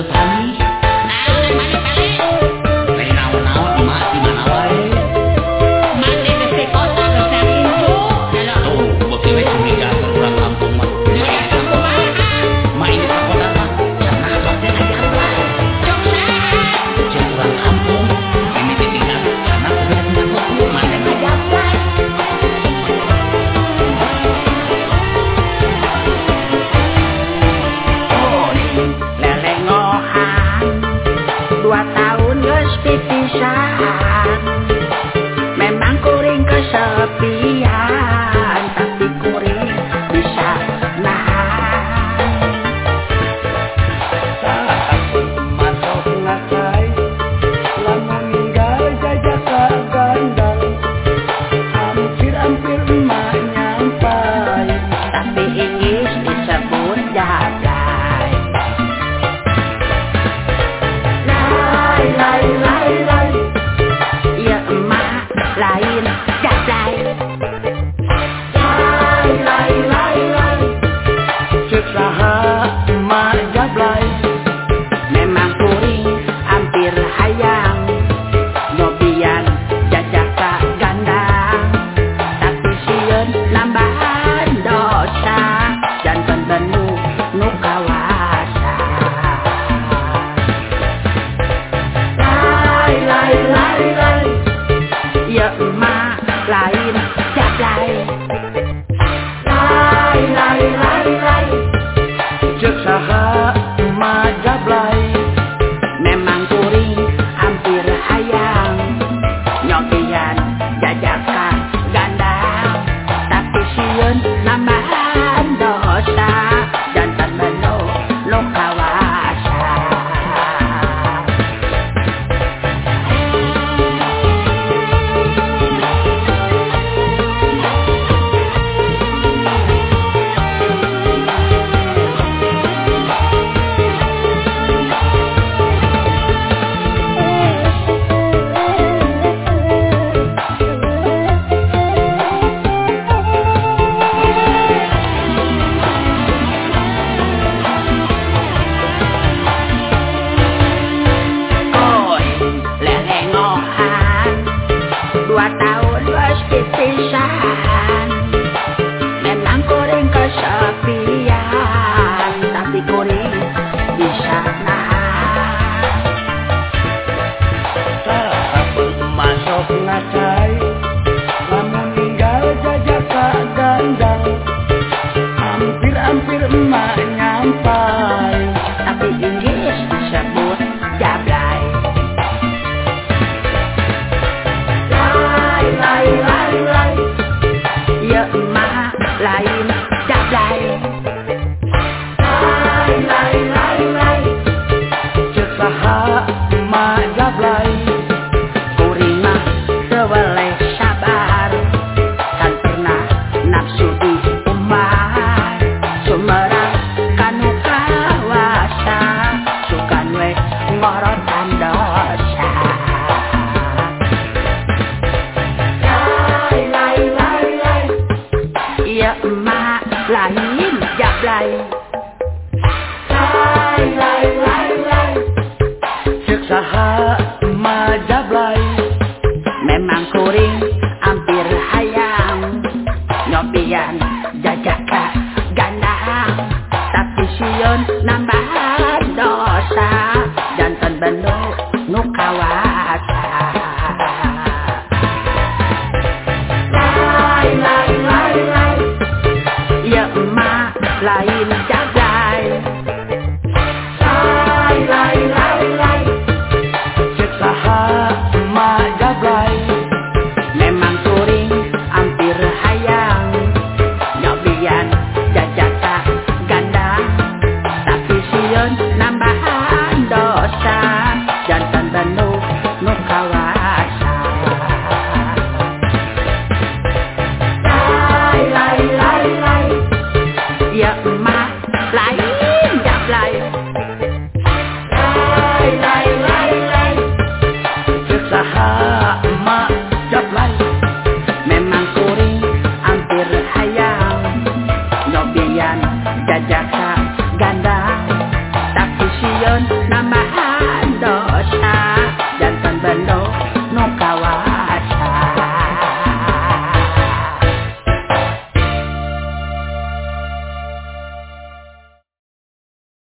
of time sekolahan Dua tahun meski pisahan Memang kesepian. Tapi kuring bisa Nobian jajaka ganang tapi siun nambah dosa. Jantan Bandung não, não.